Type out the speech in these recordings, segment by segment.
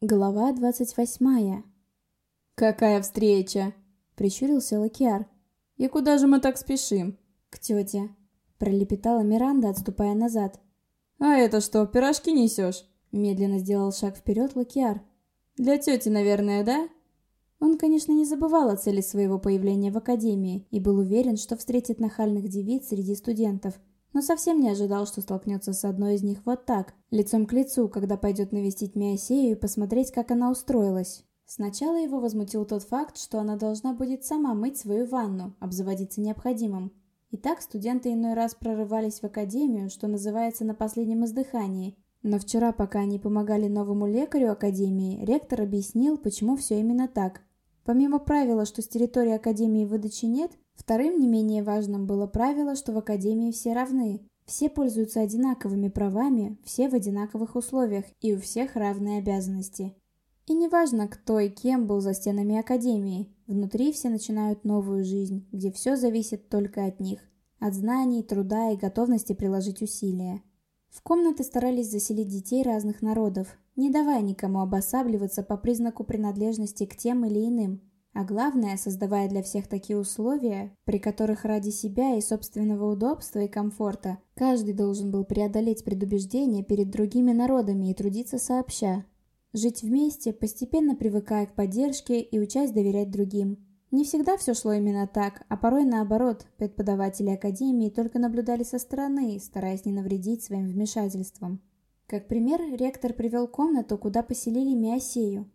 Глава двадцать восьмая. «Какая встреча?» — прищурился Лакиар. «И куда же мы так спешим?» «К тете», — пролепетала Миранда, отступая назад. «А это что, пирожки несешь?» — медленно сделал шаг вперед Лакиар. «Для тети, наверное, да?» Он, конечно, не забывал о цели своего появления в академии и был уверен, что встретит нахальных девиц среди студентов, но совсем не ожидал, что столкнется с одной из них вот так, лицом к лицу, когда пойдет навестить Миосею и посмотреть, как она устроилась. Сначала его возмутил тот факт, что она должна будет сама мыть свою ванну, обзаводиться необходимым. И так студенты иной раз прорывались в академию, что называется на последнем издыхании. Но вчера, пока они помогали новому лекарю академии, ректор объяснил, почему все именно так. Помимо правила, что с территории академии выдачи нет, Вторым не менее важным было правило, что в академии все равны. Все пользуются одинаковыми правами, все в одинаковых условиях, и у всех равные обязанности. И неважно, кто и кем был за стенами академии, внутри все начинают новую жизнь, где все зависит только от них, от знаний, труда и готовности приложить усилия. В комнаты старались заселить детей разных народов, не давая никому обосабливаться по признаку принадлежности к тем или иным, а главное, создавая для всех такие условия, при которых ради себя и собственного удобства и комфорта каждый должен был преодолеть предубеждения перед другими народами и трудиться сообща. Жить вместе, постепенно привыкая к поддержке и учась доверять другим. Не всегда все шло именно так, а порой наоборот, преподаватели Академии только наблюдали со стороны, стараясь не навредить своим вмешательством. Как пример, ректор привел комнату, куда поселили Миосею,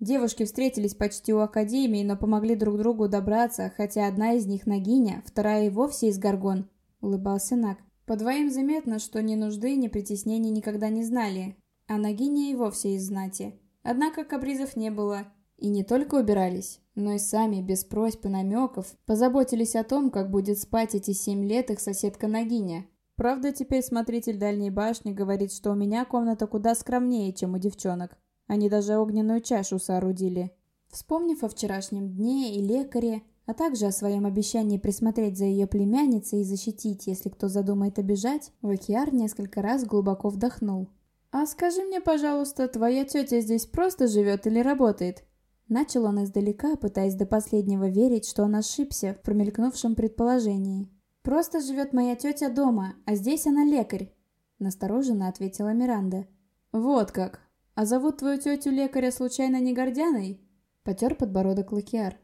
Девушки встретились почти у академии, но помогли друг другу добраться, хотя одна из них Нагиня, вторая и вовсе из Гаргон, — улыбался Наг. По двоим заметно, что ни нужды, ни притеснений никогда не знали, а Нагиня и вовсе из знати. Однако капризов не было. И не только убирались, но и сами, без просьб и намеков, позаботились о том, как будет спать эти семь лет их соседка Нагиня. Правда, теперь смотритель дальней башни говорит, что у меня комната куда скромнее, чем у девчонок. Они даже огненную чашу соорудили. Вспомнив о вчерашнем дне и лекаре, а также о своем обещании присмотреть за ее племянницей и защитить, если кто задумает обижать, Вакиар несколько раз глубоко вдохнул. «А скажи мне, пожалуйста, твоя тетя здесь просто живет или работает?» Начал он издалека, пытаясь до последнего верить, что он ошибся в промелькнувшем предположении. «Просто живет моя тетя дома, а здесь она лекарь», — настороженно ответила Миранда. «Вот как. «А зовут твою тетю лекаря случайно не Гордяной?» Потер подбородок Лакиар.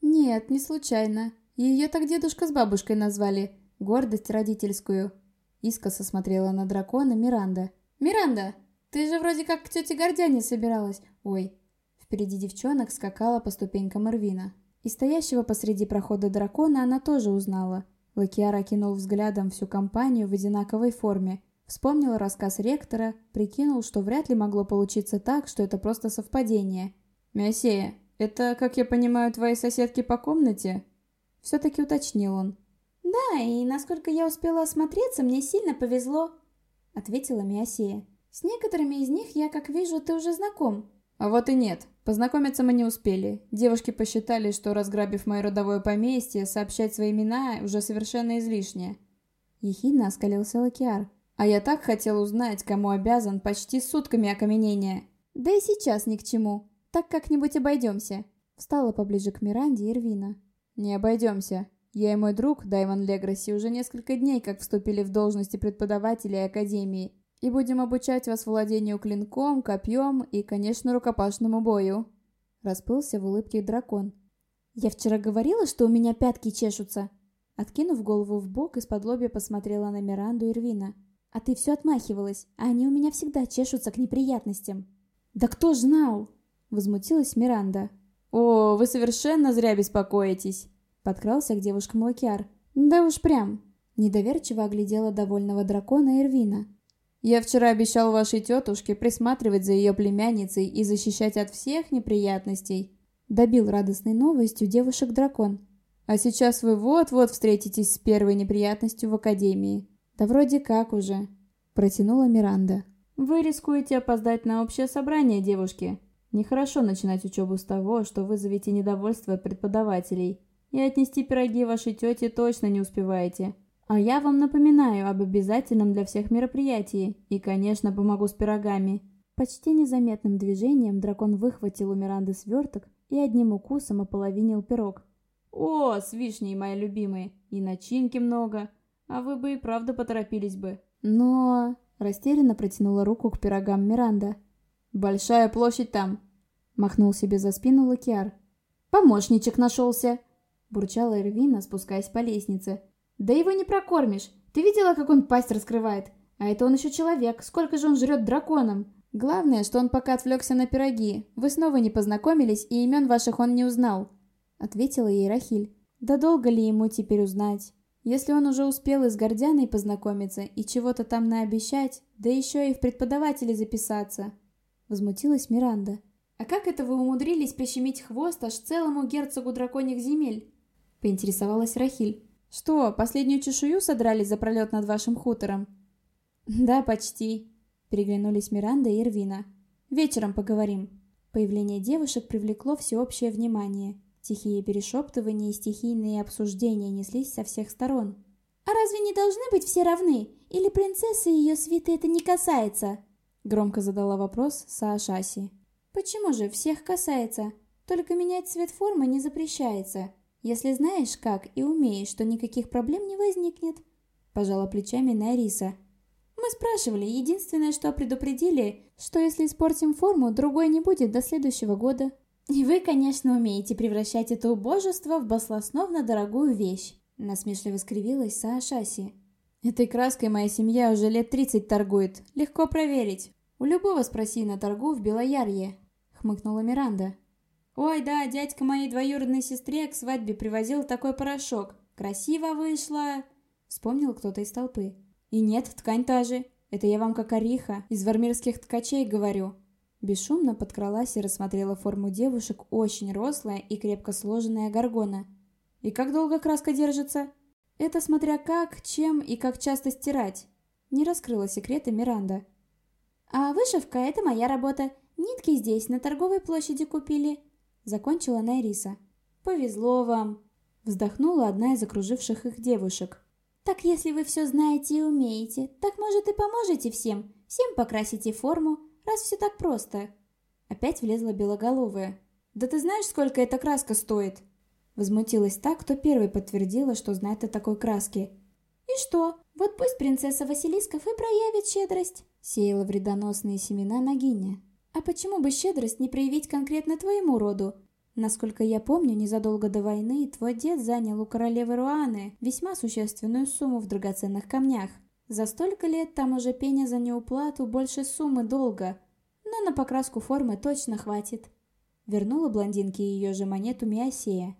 «Нет, не случайно. Ее так дедушка с бабушкой назвали. Гордость родительскую». Искоса смотрела на дракона Миранда. «Миранда, ты же вроде как к тете Гордяне собиралась. Ой». Впереди девчонок скакала по ступенькам Ирвина. И стоящего посреди прохода дракона она тоже узнала. Лакиар окинул взглядом всю компанию в одинаковой форме Вспомнил рассказ ректора, прикинул, что вряд ли могло получиться так, что это просто совпадение. «Миосея, это, как я понимаю, твои соседки по комнате?» Все-таки уточнил он. «Да, и насколько я успела осмотреться, мне сильно повезло», — ответила Миосея. «С некоторыми из них я, как вижу, ты уже знаком». «А вот и нет. Познакомиться мы не успели. Девушки посчитали, что, разграбив мое родовое поместье, сообщать свои имена уже совершенно излишне». Ехидно оскалился Лакиар. А я так хотел узнать, кому обязан почти сутками окаменения. Да и сейчас ни к чему. Так как-нибудь обойдемся. Встала поближе к Миранде Ирвина. Не обойдемся. Я и мой друг, Даймон Леграси, уже несколько дней как вступили в должности преподавателей Академии. И будем обучать вас владению клинком, копьем и, конечно, рукопашному бою. Расплылся в улыбке дракон. Я вчера говорила, что у меня пятки чешутся. Откинув голову в бок, из-под лобья посмотрела на Миранду Ирвина. А ты все отмахивалась, а они у меня всегда чешутся к неприятностям. Да кто ж знал? Возмутилась Миранда. О, вы совершенно зря беспокоитесь. Подкрался к девушкам Лакиар. Да уж прям. Недоверчиво оглядела довольного дракона Эрвина. Я вчера обещал вашей тетушке присматривать за ее племянницей и защищать от всех неприятностей. Добил радостной новостью девушек дракон. А сейчас вы вот-вот встретитесь с первой неприятностью в Академии. «Да вроде как уже», — протянула Миранда. «Вы рискуете опоздать на общее собрание, девушки. Нехорошо начинать учебу с того, что вызовете недовольство преподавателей. И отнести пироги вашей тете точно не успеваете. А я вам напоминаю об обязательном для всех мероприятии. И, конечно, помогу с пирогами. Почти незаметным движением дракон выхватил у Миранды сверток и одним укусом ополовинил пирог. «О, с вишней, мои любимые, и начинки много, а вы бы и правда поторопились бы». «Но...» — растерянно протянула руку к пирогам Миранда. «Большая площадь там», — махнул себе за спину Лакиар. «Помощничек нашелся!» — бурчала Эрвина, спускаясь по лестнице. «Да его не прокормишь! Ты видела, как он пасть раскрывает? А это он еще человек, сколько же он жрет драконом!» «Главное, что он пока отвлекся на пироги. Вы снова не познакомились, и имен ваших он не узнал», — ответила ей Рахиль. «Да долго ли ему теперь узнать? Если он уже успел и с Гордяной познакомиться, и чего-то там наобещать, да еще и в преподаватели записаться», — возмутилась Миранда. «А как это вы умудрились прищемить хвост аж целому герцогу драконьих земель?» — поинтересовалась Рахиль. «Что, последнюю чешую содрали за пролет над вашим хутором?» «Да, почти», Переглянулись Миранда и Ирвина. «Вечером поговорим». Появление девушек привлекло всеобщее внимание. Тихие перешептывания и стихийные обсуждения неслись со всех сторон. «А разве не должны быть все равны? Или принцессы и ее свиты это не касается?» Громко задала вопрос Саашаси. «Почему же всех касается? Только менять цвет формы не запрещается. Если знаешь как и умеешь, то никаких проблем не возникнет», – пожала плечами Найриса. Мы спрашивали, единственное, что предупредили, что если испортим форму, другой не будет до следующего года. И вы, конечно, умеете превращать это убожество в баслосновно дорогую вещь. Насмешливо скривилась Саашаси. Этой краской моя семья уже лет тридцать торгует. Легко проверить. У любого спроси на торгу в Белоярье. Хмыкнула Миранда. Ой, да, дядька моей двоюродной сестре к свадьбе привозил такой порошок. Красиво вышло. Вспомнил кто-то из толпы. И нет, ткань та же. Это я вам как ориха, из вармирских ткачей говорю. Бесшумно подкралась и рассмотрела форму девушек, очень рослая и крепко сложенная горгона. И как долго краска держится? Это смотря как, чем и как часто стирать. Не раскрыла секреты Миранда. А вышивка — это моя работа. Нитки здесь, на торговой площади купили. Закончила Найриса. Повезло вам. Вздохнула одна из окруживших их девушек. Так если вы все знаете и умеете, так может и поможете всем, всем покрасите форму, раз все так просто. Опять влезла белоголовая. Да ты знаешь, сколько эта краска стоит? Возмутилась та, кто первой подтвердила, что знает о такой краске. «И что? Вот пусть принцесса Василисков и проявит щедрость!» Сеяла вредоносные семена Нагиня. «А почему бы щедрость не проявить конкретно твоему роду? Насколько я помню, незадолго до войны твой дед занял у королевы Руаны весьма существенную сумму в драгоценных камнях. За столько лет там уже пеня за неуплату больше суммы долга, но на покраску формы точно хватит. Вернула блондинке ее же монету Миосея.